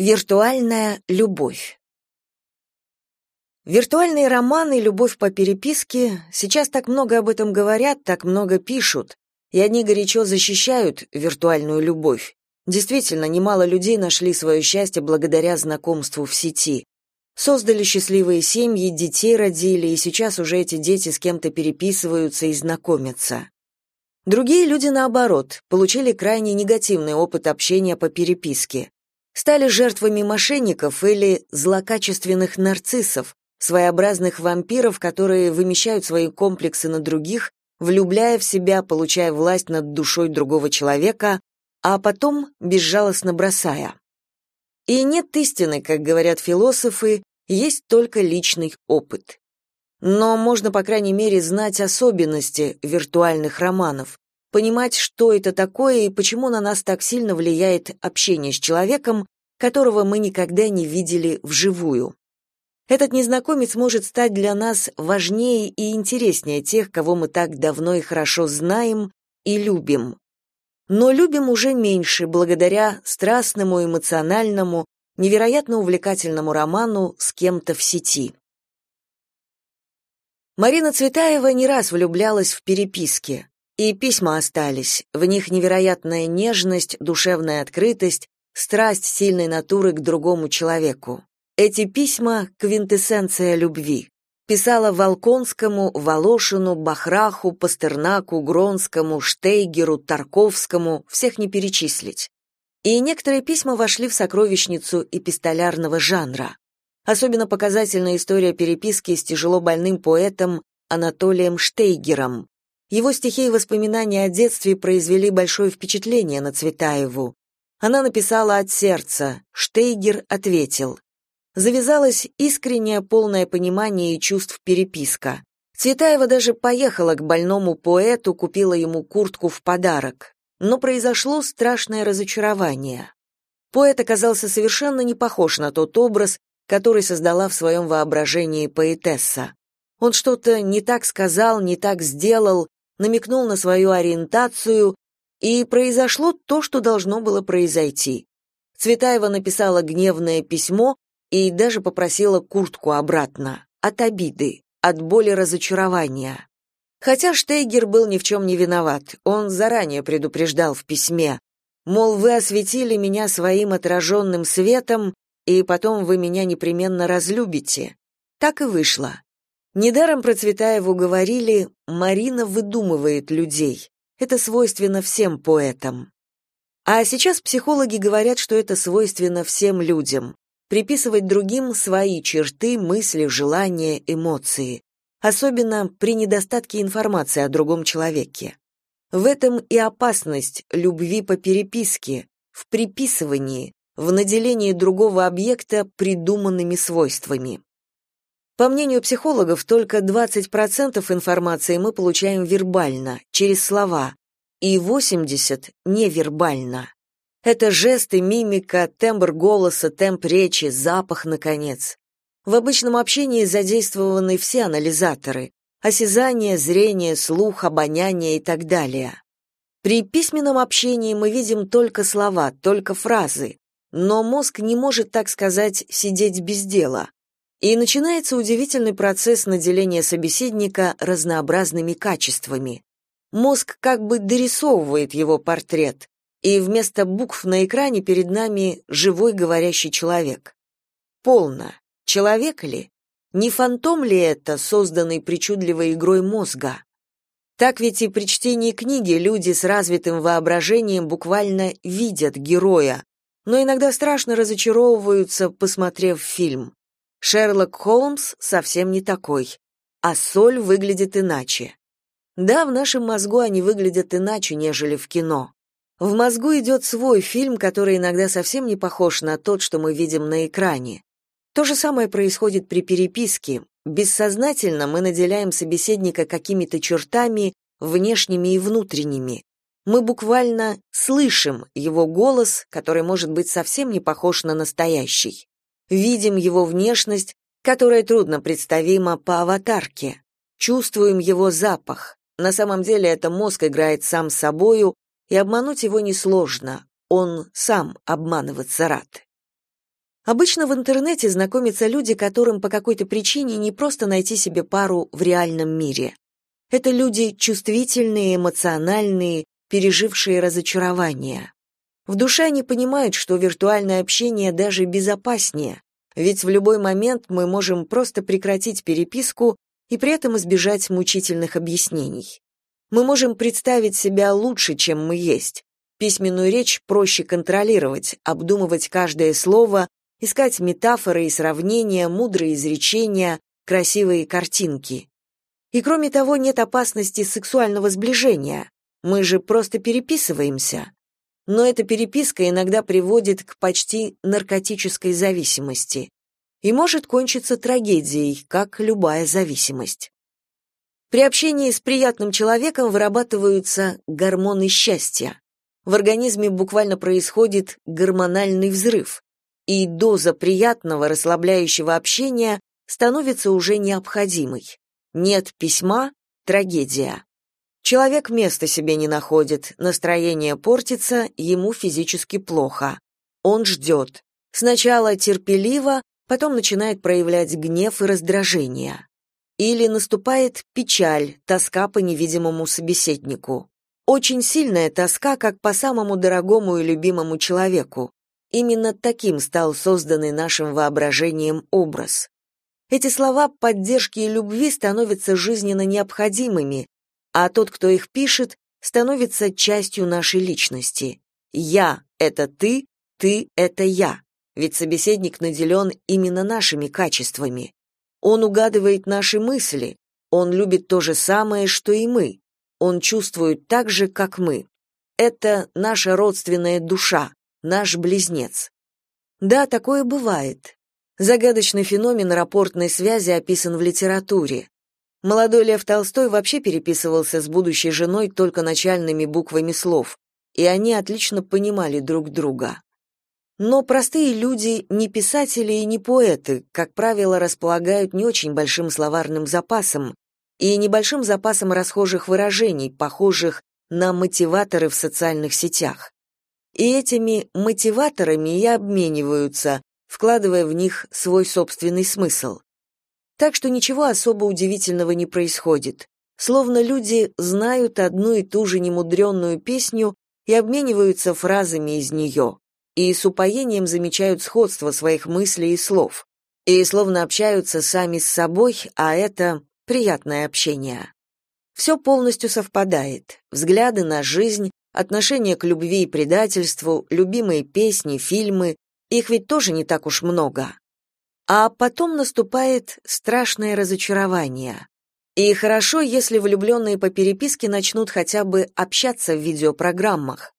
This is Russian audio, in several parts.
Виртуальная любовь. Виртуальные романы «Любовь по переписке» сейчас так много об этом говорят, так много пишут, и они горячо защищают виртуальную любовь. Действительно, немало людей нашли свое счастье благодаря знакомству в сети. Создали счастливые семьи, детей родили, и сейчас уже эти дети с кем-то переписываются и знакомятся. Другие люди, наоборот, получили крайне негативный опыт общения по переписке стали жертвами мошенников или злокачественных нарциссов, своеобразных вампиров, которые вымещают свои комплексы на других, влюбляя в себя, получая власть над душой другого человека, а потом безжалостно бросая. И нет истины, как говорят философы, есть только личный опыт. Но можно, по крайней мере, знать особенности виртуальных романов, понимать, что это такое и почему на нас так сильно влияет общение с человеком, которого мы никогда не видели вживую. Этот незнакомец может стать для нас важнее и интереснее тех, кого мы так давно и хорошо знаем и любим. Но любим уже меньше благодаря страстному, эмоциональному, невероятно увлекательному роману с кем-то в сети. Марина Цветаева не раз влюблялась в переписки. И письма остались, в них невероятная нежность, душевная открытость, страсть сильной натуры к другому человеку. Эти письма — квинтэссенция любви. Писала Волконскому, Волошину, Бахраху, Пастернаку, Гронскому, Штейгеру, Тарковскому, всех не перечислить. И некоторые письма вошли в сокровищницу эпистолярного жанра. Особенно показательна история переписки с тяжело больным поэтом Анатолием Штейгером, его стихи и воспоминания о детстве произвели большое впечатление на Цветаеву. Она написала от сердца, Штейгер ответил. Завязалось искреннее полное понимание и чувств переписка. Цветаева даже поехала к больному поэту, купила ему куртку в подарок. Но произошло страшное разочарование. Поэт оказался совершенно не похож на тот образ, который создала в своем воображении поэтесса. Он что-то не так сказал, не так сделал, намекнул на свою ориентацию, и произошло то, что должно было произойти. Цветаева написала гневное письмо и даже попросила куртку обратно, от обиды, от боли разочарования. Хотя Штейгер был ни в чем не виноват, он заранее предупреждал в письме, мол, вы осветили меня своим отраженным светом, и потом вы меня непременно разлюбите. Так и вышло. Недаром про Цветаеву говорили «Марина выдумывает людей». Это свойственно всем поэтам. А сейчас психологи говорят, что это свойственно всем людям. Приписывать другим свои черты, мысли, желания, эмоции. Особенно при недостатке информации о другом человеке. В этом и опасность любви по переписке, в приписывании, в наделении другого объекта придуманными свойствами. По мнению психологов, только 20% информации мы получаем вербально, через слова, и 80% невербально. Это жесты, мимика, тембр голоса, темп речи, запах, наконец. В обычном общении задействованы все анализаторы – осязание, зрение, слух, обоняние и так далее. При письменном общении мы видим только слова, только фразы, но мозг не может, так сказать, сидеть без дела. И начинается удивительный процесс наделения собеседника разнообразными качествами. Мозг как бы дорисовывает его портрет, и вместо букв на экране перед нами живой говорящий человек. Полно. Человек ли? Не фантом ли это, созданный причудливой игрой мозга? Так ведь и при чтении книги люди с развитым воображением буквально видят героя, но иногда страшно разочаровываются, посмотрев фильм. Шерлок Холмс совсем не такой, а соль выглядит иначе. Да, в нашем мозгу они выглядят иначе, нежели в кино. В мозгу идет свой фильм, который иногда совсем не похож на тот, что мы видим на экране. То же самое происходит при переписке. Бессознательно мы наделяем собеседника какими-то чертами, внешними и внутренними. Мы буквально слышим его голос, который может быть совсем не похож на настоящий видим его внешность, которая трудно представима по аватарке, чувствуем его запах. На самом деле это мозг играет сам с собою, и обмануть его несложно, он сам обманываться рад. Обычно в интернете знакомятся люди, которым по какой-то причине не просто найти себе пару в реальном мире. Это люди чувствительные, эмоциональные, пережившие разочарование. В душе они понимают, что виртуальное общение даже безопаснее, ведь в любой момент мы можем просто прекратить переписку и при этом избежать мучительных объяснений. Мы можем представить себя лучше, чем мы есть. Письменную речь проще контролировать, обдумывать каждое слово, искать метафоры и сравнения, мудрые изречения, красивые картинки. И кроме того, нет опасности сексуального сближения. Мы же просто переписываемся. Но эта переписка иногда приводит к почти наркотической зависимости и может кончиться трагедией, как любая зависимость. При общении с приятным человеком вырабатываются гормоны счастья. В организме буквально происходит гормональный взрыв, и доза приятного расслабляющего общения становится уже необходимой. Нет письма — трагедия. Человек места себе не находит, настроение портится, ему физически плохо. Он ждет. Сначала терпеливо, потом начинает проявлять гнев и раздражение. Или наступает печаль, тоска по невидимому собеседнику. Очень сильная тоска, как по самому дорогому и любимому человеку. Именно таким стал созданный нашим воображением образ. Эти слова поддержки и любви становятся жизненно необходимыми, а тот, кто их пишет, становится частью нашей личности. «Я — это ты, ты — это я», ведь собеседник наделен именно нашими качествами. Он угадывает наши мысли, он любит то же самое, что и мы. Он чувствует так же, как мы. Это наша родственная душа, наш близнец. Да, такое бывает. Загадочный феномен рапортной связи описан в литературе. Молодой Лев Толстой вообще переписывался с будущей женой только начальными буквами слов, и они отлично понимали друг друга. Но простые люди, не писатели и не поэты, как правило, располагают не очень большим словарным запасом и небольшим запасом расхожих выражений, похожих на мотиваторы в социальных сетях. И этими мотиваторами и обмениваются, вкладывая в них свой собственный смысл. Так что ничего особо удивительного не происходит. Словно люди знают одну и ту же немудренную песню и обмениваются фразами из нее и с упоением замечают сходство своих мыслей и слов, и словно общаются сами с собой, а это приятное общение. Все полностью совпадает. Взгляды на жизнь, отношение к любви и предательству, любимые песни, фильмы, их ведь тоже не так уж много. А потом наступает страшное разочарование. И хорошо, если влюбленные по переписке начнут хотя бы общаться в видеопрограммах.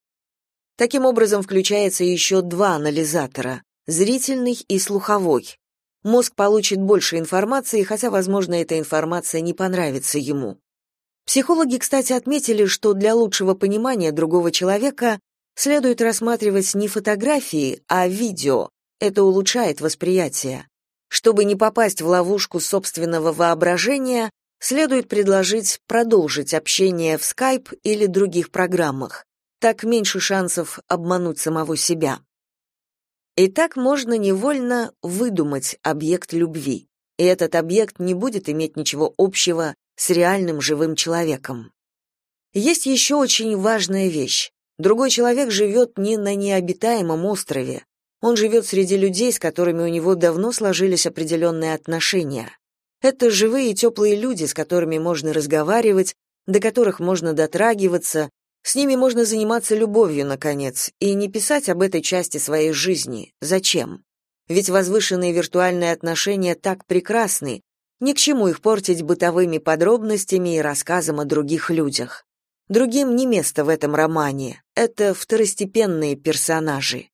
Таким образом включается еще два анализатора — зрительный и слуховой. Мозг получит больше информации, хотя, возможно, эта информация не понравится ему. Психологи, кстати, отметили, что для лучшего понимания другого человека следует рассматривать не фотографии, а видео. Это улучшает восприятие. Чтобы не попасть в ловушку собственного воображения, следует предложить продолжить общение в Skype или других программах так меньше шансов обмануть самого себя. И так можно невольно выдумать объект любви, и этот объект не будет иметь ничего общего с реальным живым человеком. Есть еще очень важная вещь. Другой человек живет не на необитаемом острове. Он живет среди людей, с которыми у него давно сложились определенные отношения. Это живые и теплые люди, с которыми можно разговаривать, до которых можно дотрагиваться, с ними можно заниматься любовью, наконец, и не писать об этой части своей жизни. Зачем? Ведь возвышенные виртуальные отношения так прекрасны, ни к чему их портить бытовыми подробностями и рассказом о других людях. Другим не место в этом романе, это второстепенные персонажи.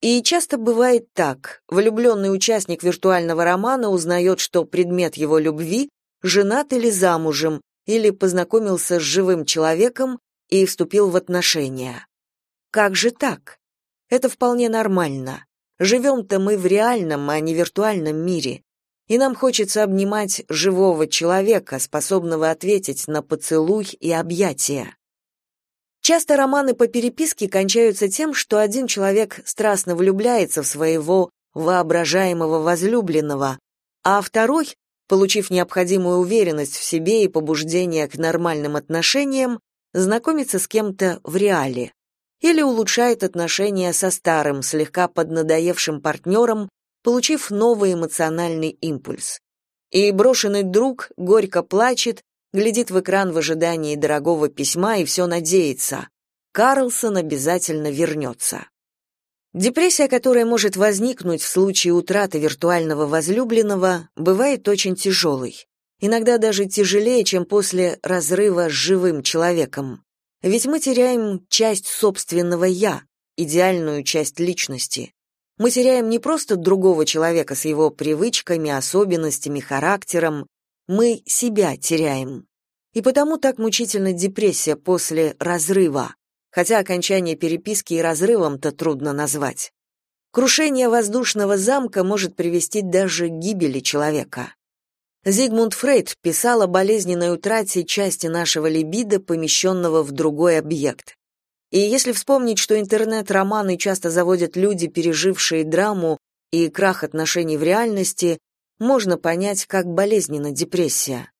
И часто бывает так. Влюбленный участник виртуального романа узнает, что предмет его любви женат или замужем, или познакомился с живым человеком, и вступил в отношения. Как же так? Это вполне нормально. Живем-то мы в реальном, а не виртуальном мире. И нам хочется обнимать живого человека, способного ответить на поцелуй и объятия. Часто романы по переписке кончаются тем, что один человек страстно влюбляется в своего воображаемого возлюбленного, а второй, получив необходимую уверенность в себе и побуждение к нормальным отношениям, знакомится с кем-то в реале или улучшает отношения со старым, слегка поднадоевшим партнером, получив новый эмоциональный импульс. И брошенный друг горько плачет, глядит в экран в ожидании дорогого письма и все надеется. Карлсон обязательно вернется. Депрессия, которая может возникнуть в случае утраты виртуального возлюбленного, бывает очень тяжелой. Иногда даже тяжелее, чем после разрыва с живым человеком. Ведь мы теряем часть собственного «я», идеальную часть личности. Мы теряем не просто другого человека с его привычками, особенностями, характером, мы себя теряем. И потому так мучительна депрессия после разрыва, хотя окончание переписки и разрывом-то трудно назвать. Крушение воздушного замка может привести даже к гибели человека. Зигмунд Фрейд писал о болезненной утрате части нашего либидо, помещенного в другой объект. И если вспомнить, что интернет-романы часто заводят люди, пережившие драму и крах отношений в реальности, можно понять, как болезненна депрессия.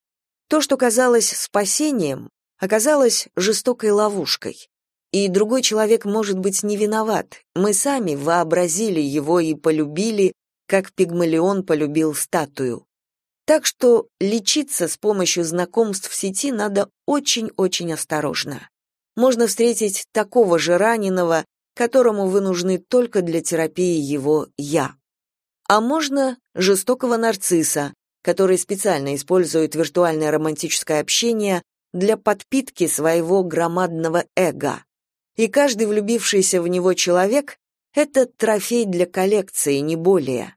То, что казалось спасением, оказалось жестокой ловушкой. И другой человек может быть не виноват. Мы сами вообразили его и полюбили, как Пигмалион полюбил статую. Так что лечиться с помощью знакомств в сети надо очень-очень осторожно. Можно встретить такого же раненого, которому вы нужны только для терапии его «я». А можно жестокого нарцисса, который специально использует виртуальное романтическое общение для подпитки своего громадного эго и каждый влюбившийся в него человек — это трофей для коллекции, не более.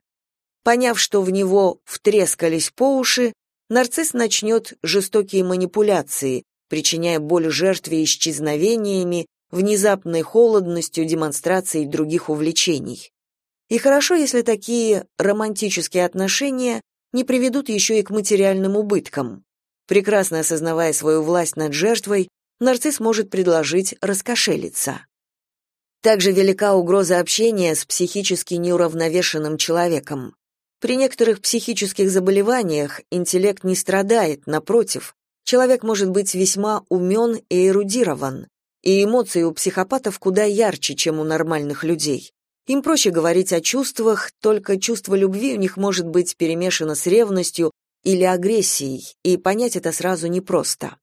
Поняв, что в него втрескались по уши, нарцисс начнет жестокие манипуляции, причиняя боль жертве исчезновениями, внезапной холодностью, демонстрацией других увлечений. И хорошо, если такие романтические отношения не приведут еще и к материальным убыткам. Прекрасно осознавая свою власть над жертвой, нарцисс может предложить раскошелиться. Также велика угроза общения с психически неуравновешенным человеком. При некоторых психических заболеваниях интеллект не страдает, напротив, человек может быть весьма умен и эрудирован, и эмоции у психопатов куда ярче, чем у нормальных людей. Им проще говорить о чувствах, только чувство любви у них может быть перемешано с ревностью или агрессией, и понять это сразу непросто.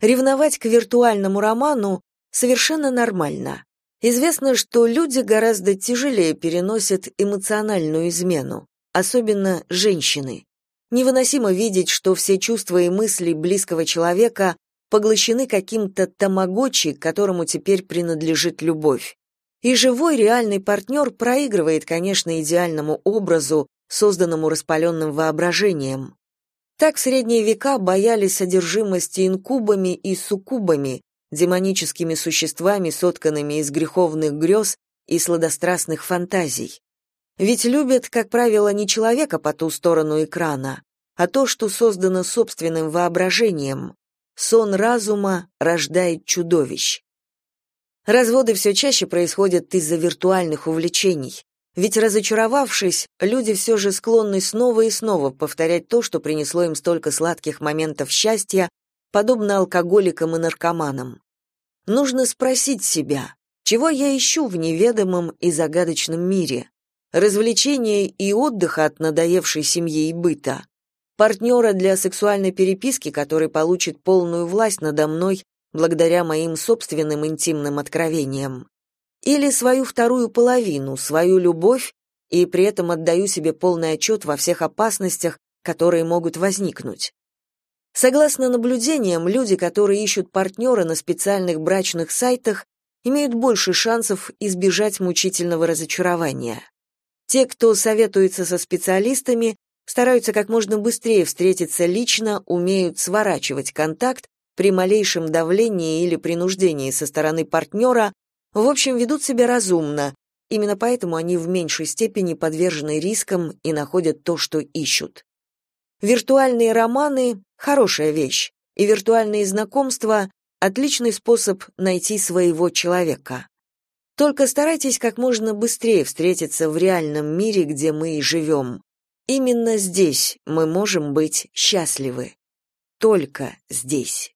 Ревновать к виртуальному роману совершенно нормально. Известно, что люди гораздо тяжелее переносят эмоциональную измену, особенно женщины. Невыносимо видеть, что все чувства и мысли близкого человека поглощены каким-то тамагочи, которому теперь принадлежит любовь. И живой реальный партнер проигрывает, конечно, идеальному образу, созданному распаленным воображением. Так в средние века боялись содержимости инкубами и суккубами, демоническими существами, сотканными из греховных грез и сладострастных фантазий. Ведь любят, как правило, не человека по ту сторону экрана, а то, что создано собственным воображением. Сон разума рождает чудовищ. Разводы все чаще происходят из-за виртуальных увлечений. Ведь разочаровавшись, люди все же склонны снова и снова повторять то, что принесло им столько сладких моментов счастья, подобно алкоголикам и наркоманам. Нужно спросить себя, чего я ищу в неведомом и загадочном мире? Развлечения и отдыха от надоевшей семьи и быта? Партнера для сексуальной переписки, который получит полную власть надо мной благодаря моим собственным интимным откровениям? или свою вторую половину, свою любовь, и при этом отдаю себе полный отчет во всех опасностях, которые могут возникнуть. Согласно наблюдениям, люди, которые ищут партнера на специальных брачных сайтах, имеют больше шансов избежать мучительного разочарования. Те, кто советуется со специалистами, стараются как можно быстрее встретиться лично, умеют сворачивать контакт при малейшем давлении или принуждении со стороны партнера, в общем, ведут себя разумно. Именно поэтому они в меньшей степени подвержены рискам и находят то, что ищут. Виртуальные романы — хорошая вещь, и виртуальные знакомства — отличный способ найти своего человека. Только старайтесь как можно быстрее встретиться в реальном мире, где мы и живем. Именно здесь мы можем быть счастливы. Только здесь.